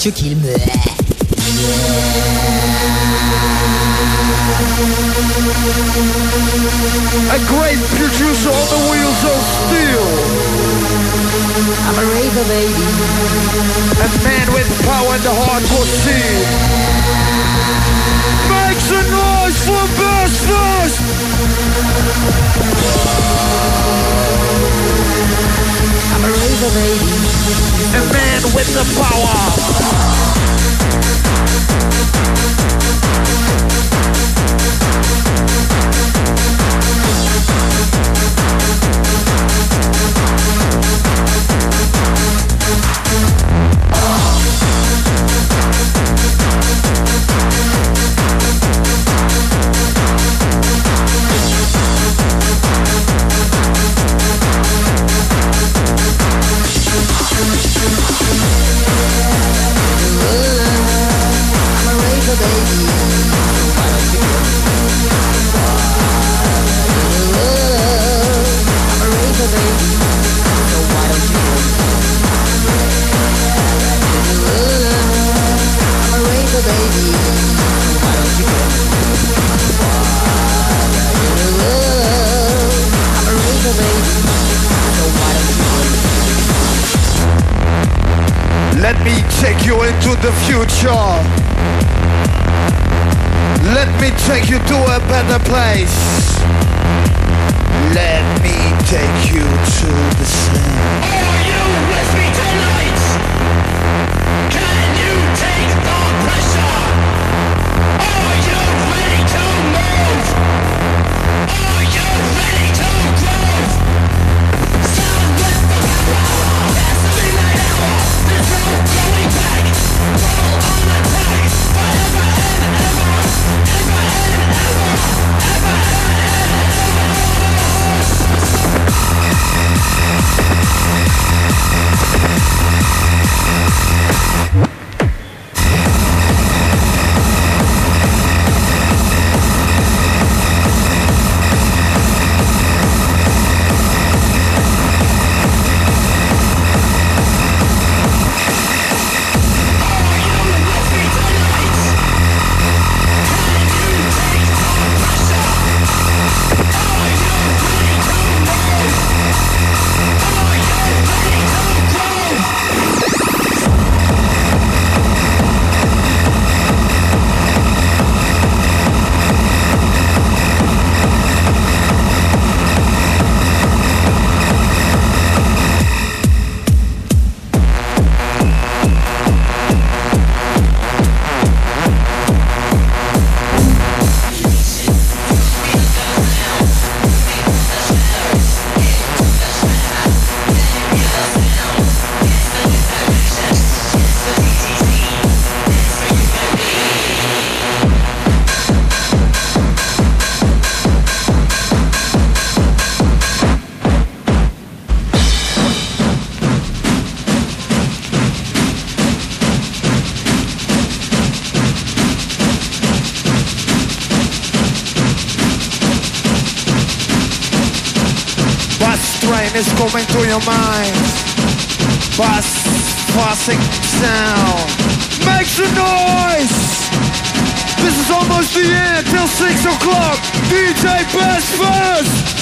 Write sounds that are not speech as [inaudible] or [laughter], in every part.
çok iyi. Let me take you into the future. Let me take you to a better place. Let me take you to the sun. Yes. moving through your mind. Bus, passing sound. Make some noise! This is almost the end till 6 o'clock. DJ Best First!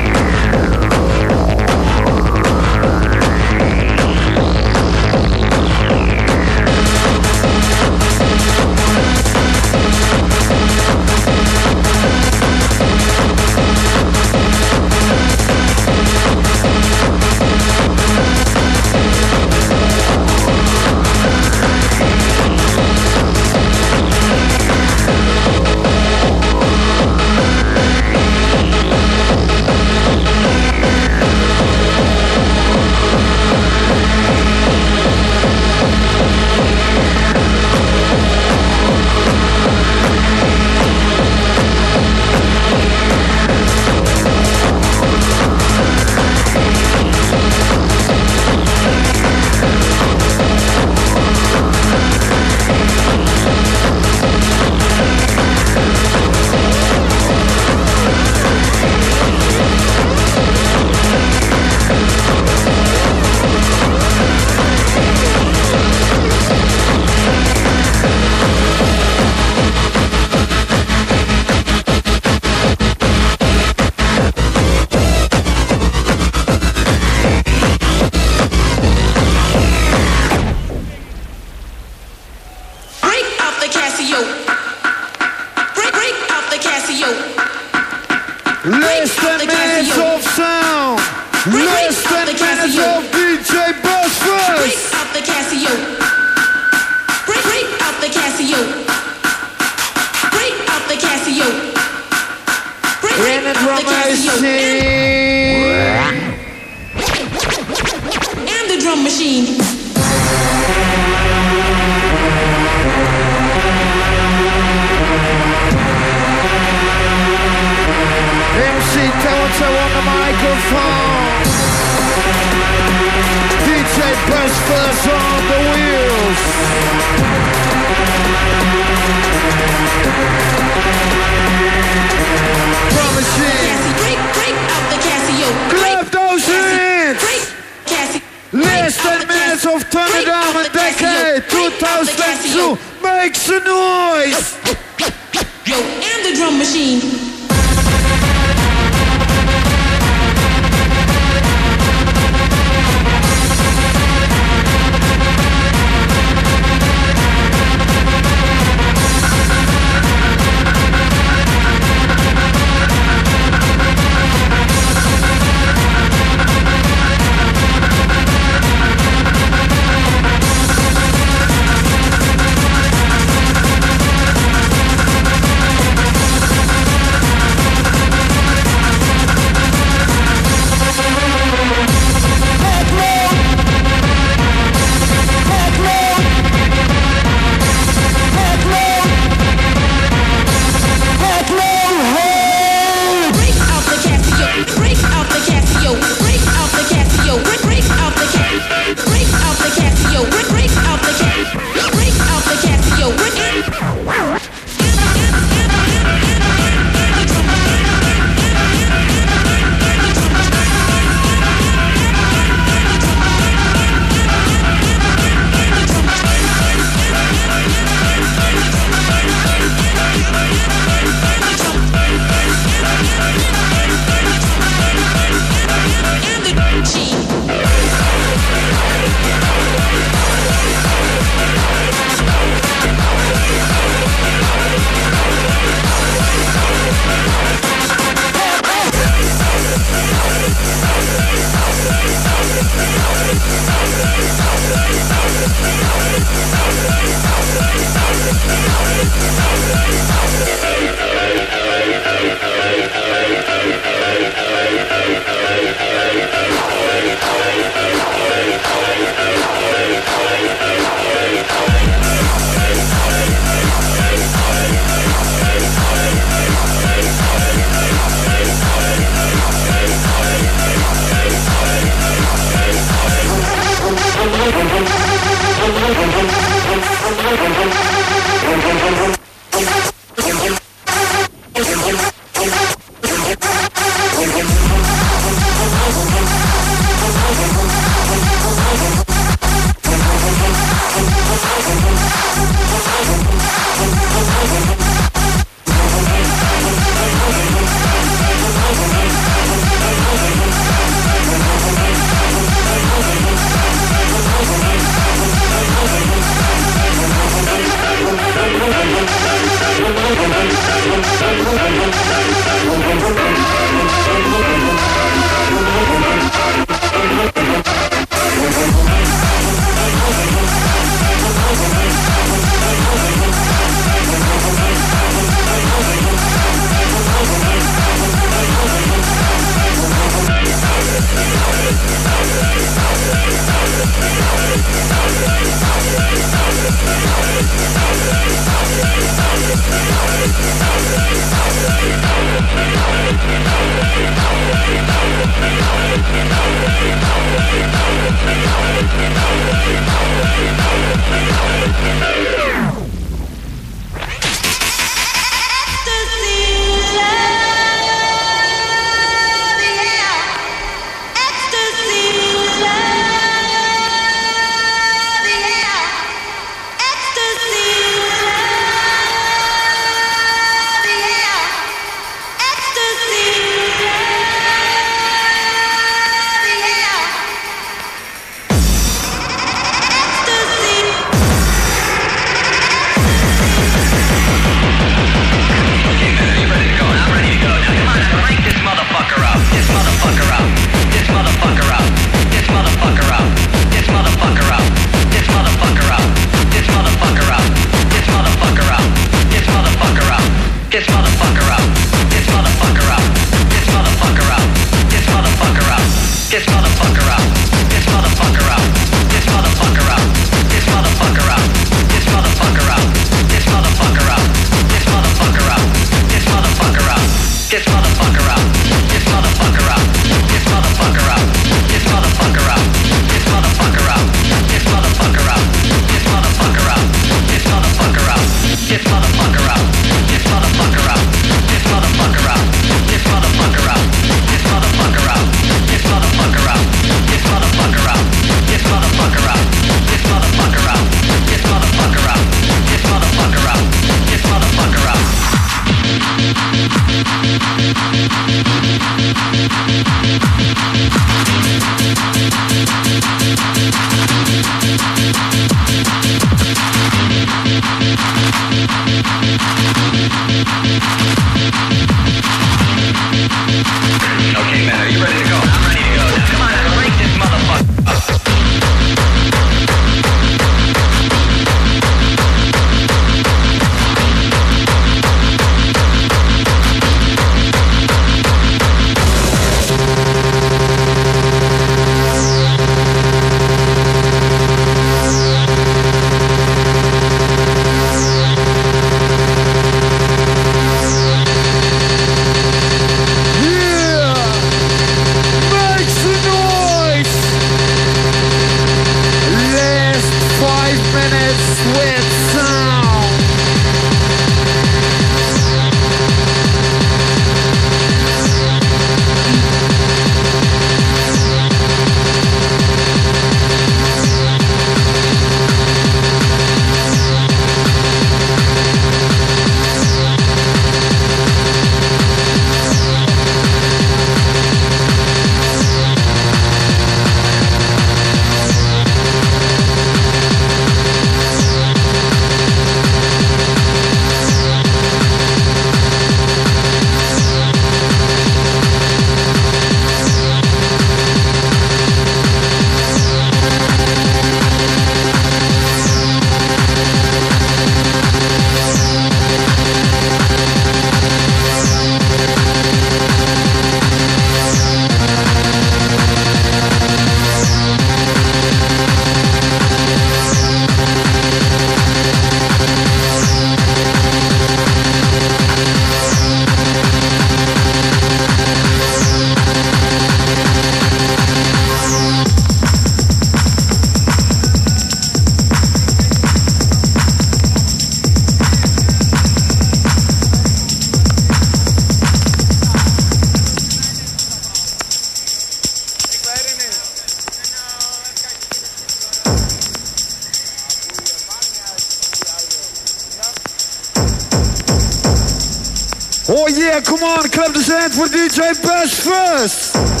Yeah, come on, clap the hands for DJ Bash first.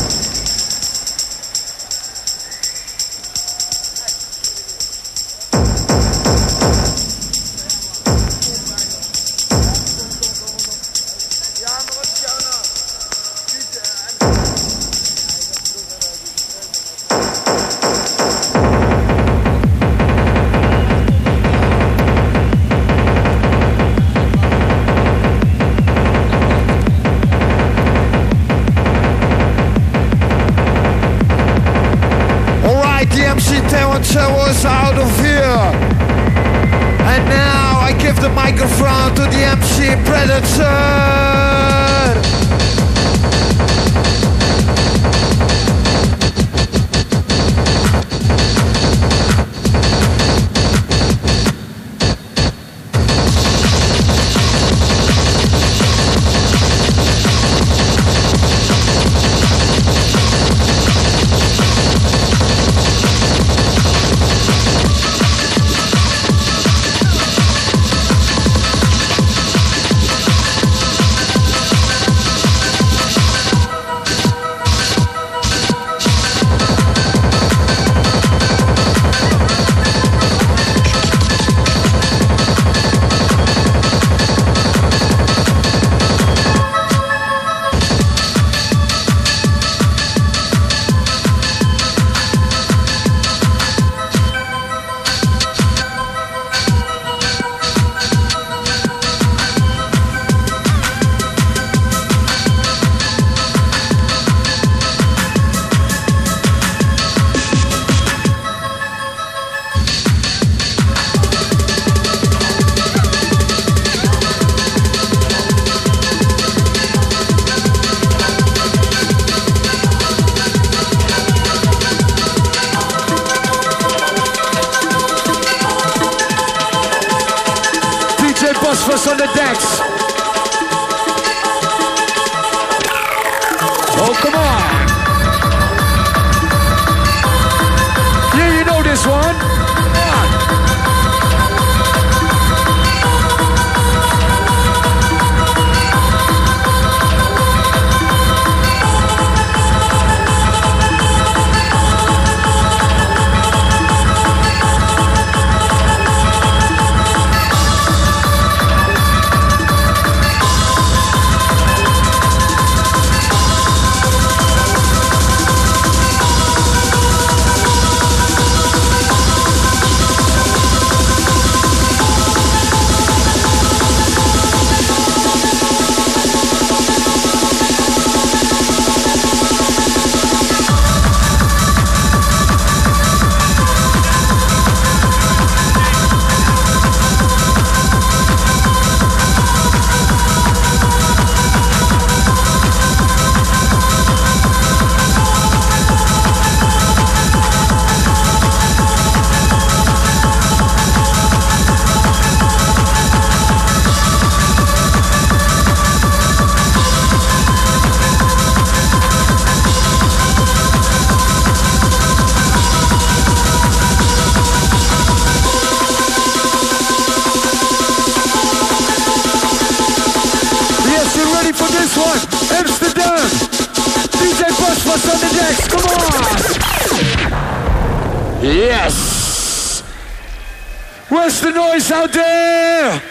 Where's the noise out there?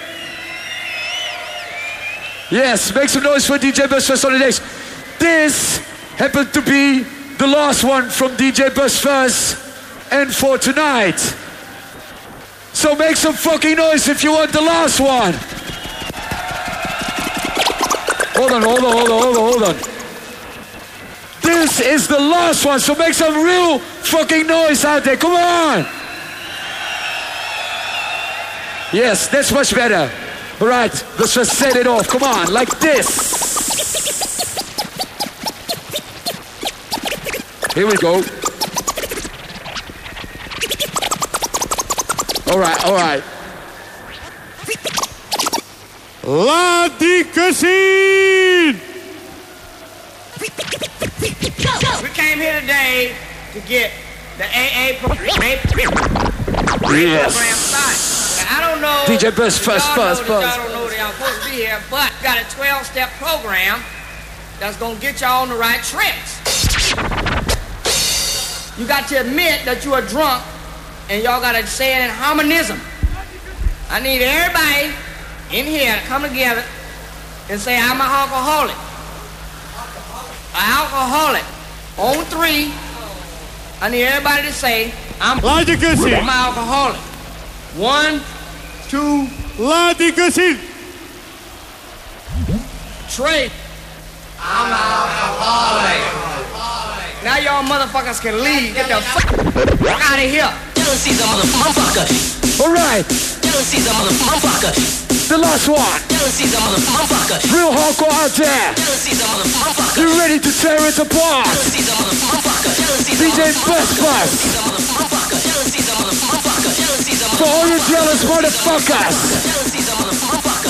Yes, make some noise for DJ Busters on the decks. This happened to be the last one from DJ Busters and for tonight. So make some fucking noise if you want the last one. Hold on, hold on, hold on, hold on, hold on. This is the last one, so make some real fucking noise out there. Come on. Yes, that's much better. All right, let's just set it off. Come on, like this. Here we go. All right, all right. Laat die gezien! We came here today to get the AA program Yes. Started. Now, I don't know. DJ Buzz, if Buzz, y'all Buzz, know that Buzz. Y'all don't know that y'all supposed to be here, but got a 12-step program that's gonna get y'all on the right tracks. You got to admit that you are drunk, and y'all gotta say it in harmonism. I need everybody in here to come together and say, I'm an alcoholic. An alcoholic. On three, I need everybody to say, I'm, Laat die I'm gezien! an alcoholic. One, two, Laat die gezien! three. I'm an alcoholic. Now y'all motherfuckers can leave. Get the fuck out of here. Jealousy's a motherfucker. All right, Jealousy's a motherfucker. the last one. Jealousy's a motherfucker. Real hardcore out there. Jealousy's a motherfucker. You ready to tear it apart? Jealousy's a motherfucker. Jealousy's a DJ Buzz Fuzz. For all you jealous motherfuckers.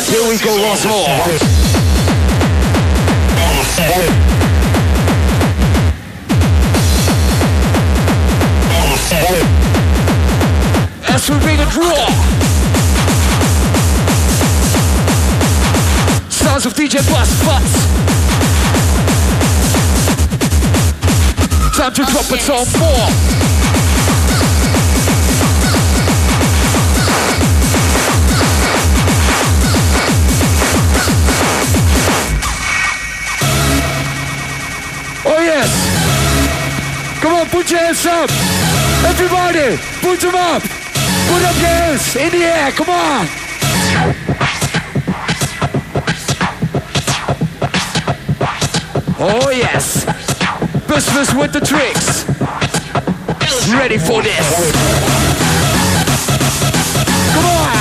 Here we go once more. As we bring it raw. Sounds of DJ Buzz Fuzz. Time to drop it some more. Yes. Come on, put your hands up. Everybody, put them up. Put up your hands in the air. Come on. Oh yes. Business with the tricks. Ready for this. Come on.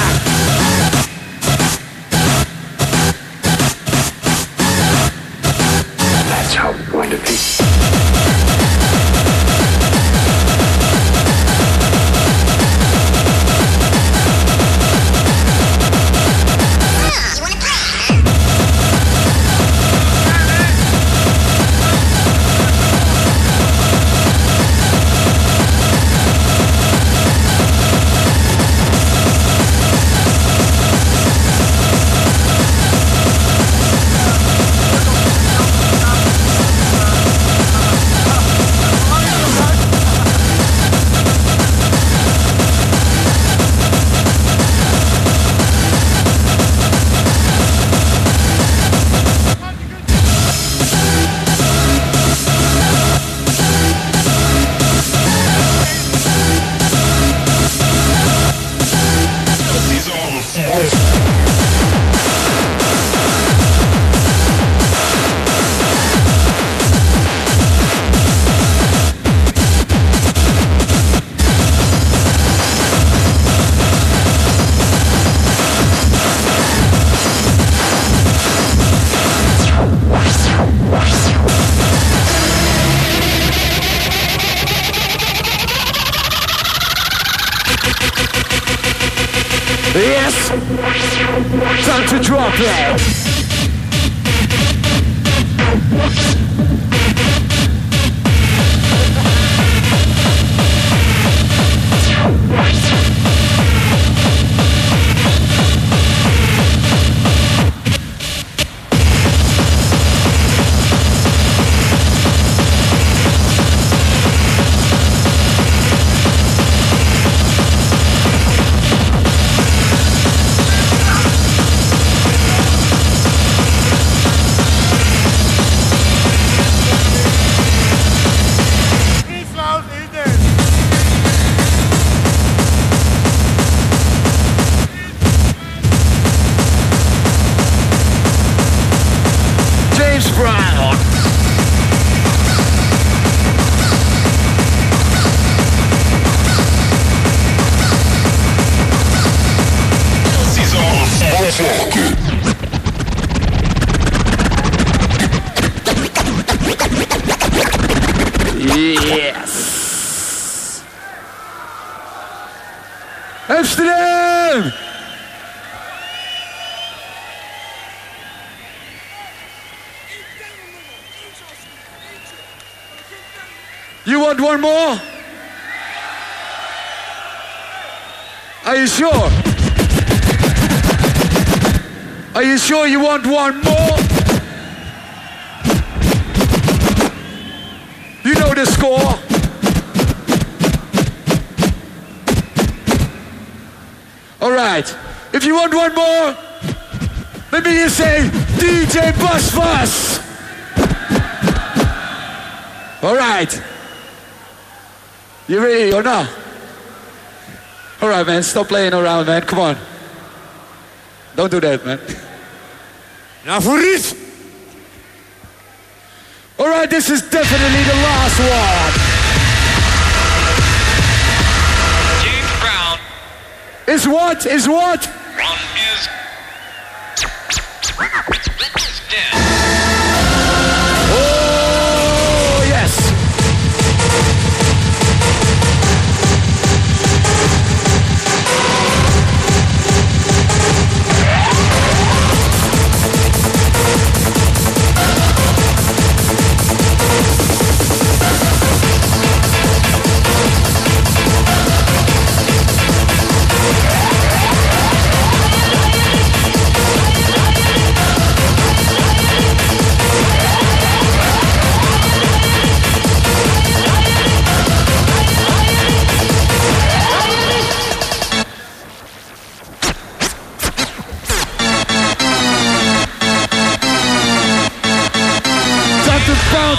Sure you want one more? You know the score. All right. If you want one more, let me just say DJ Buzz Fuzz. All right. You ready or not? All right, man. Stop playing around, man. Come on. Don't do that, man. [laughs] Nou, for Ries. All right, this is definitely the last one. James Brown Is what? Is what? is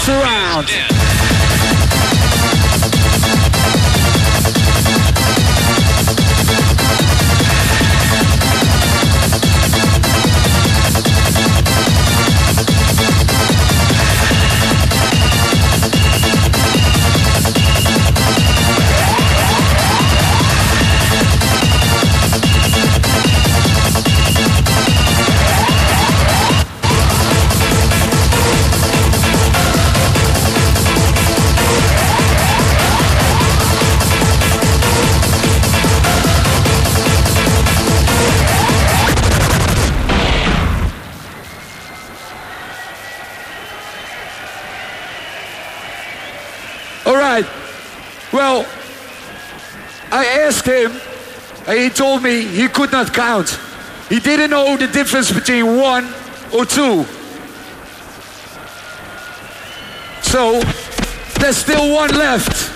bounce around. Asked him, and he told me he could not count. He didn't know the difference between one or two. So, there's still one left.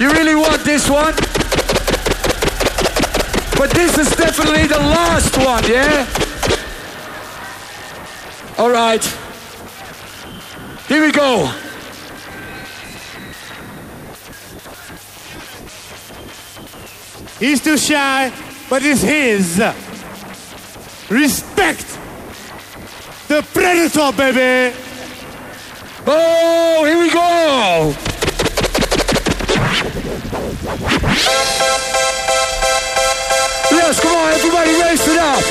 You really want this one? But this is definitely the last one, yeah? All right. Here we go. He's too shy, but it's his. Respect the predator, baby. Oh, here we go! Yes, come on, everybody raise it up.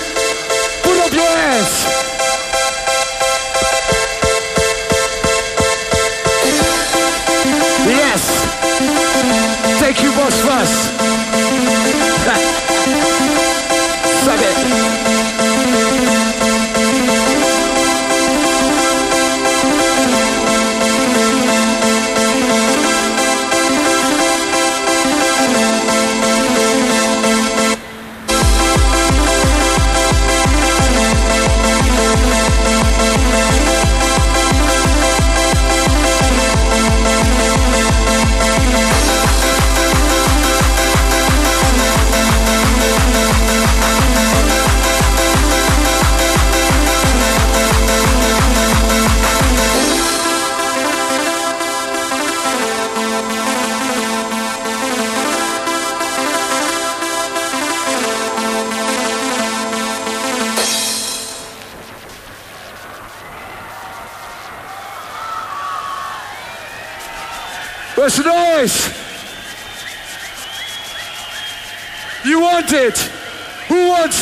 Put up your hands. Yes. Thank you, Boss Suck it.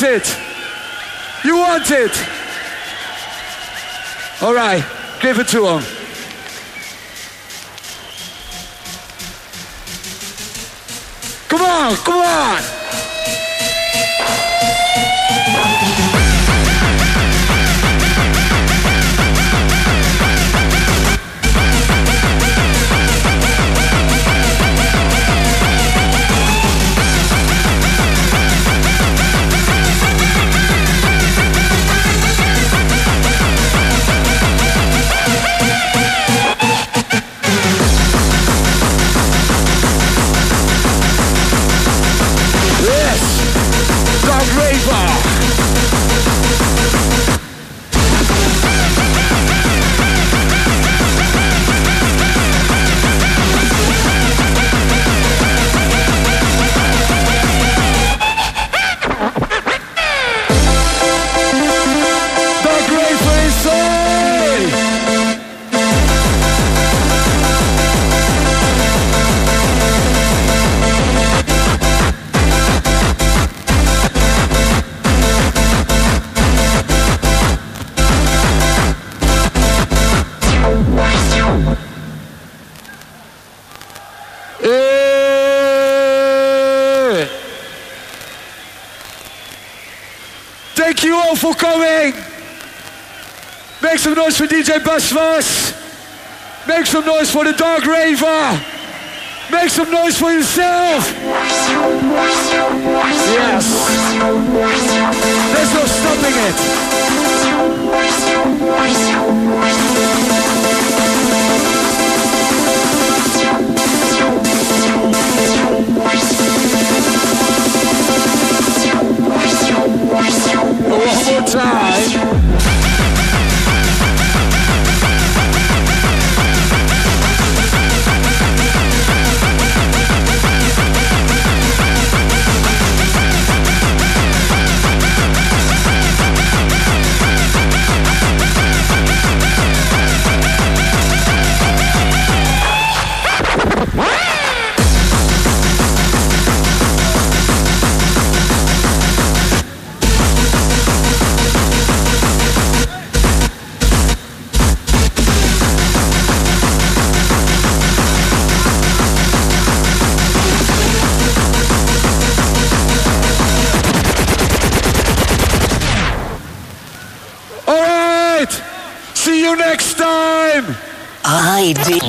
It? You want it? All right, give it to him. Come on, come on. Some noise for DJ Busmas. Make some noise for the Dog Raver. Make some noise for yourself. Yes. There's no stopping it. One more time. All